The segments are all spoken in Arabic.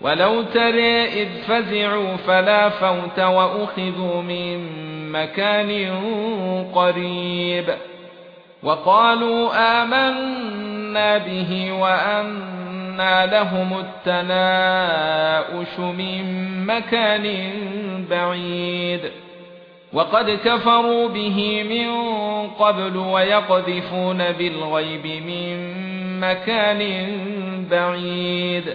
ولو ترى اذ فزعوا فلا فوت واخذوا من مكان قريب وقالوا آمنا به وأنا لهم التناؤش من مكان بعيد وقد كفروا به من قبل ويقذفون بالغيب من مكان بعيد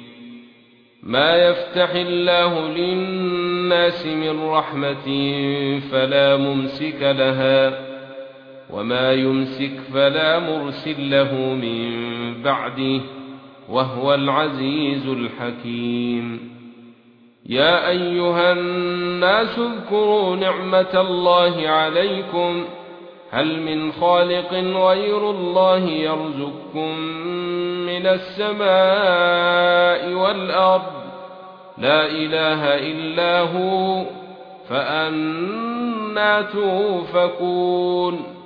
ما يفتح الله للناس من رحمة فلا ممسك لها وما يمسك فلا مرسل له من بعده وهو العزيز الحكيم. يا أيها الناس اذكروا نعمة الله عليكم هل من خالق غير الله يرزقكم من السماء والأرض؟ لا إله إلا هو فأنا توفكون.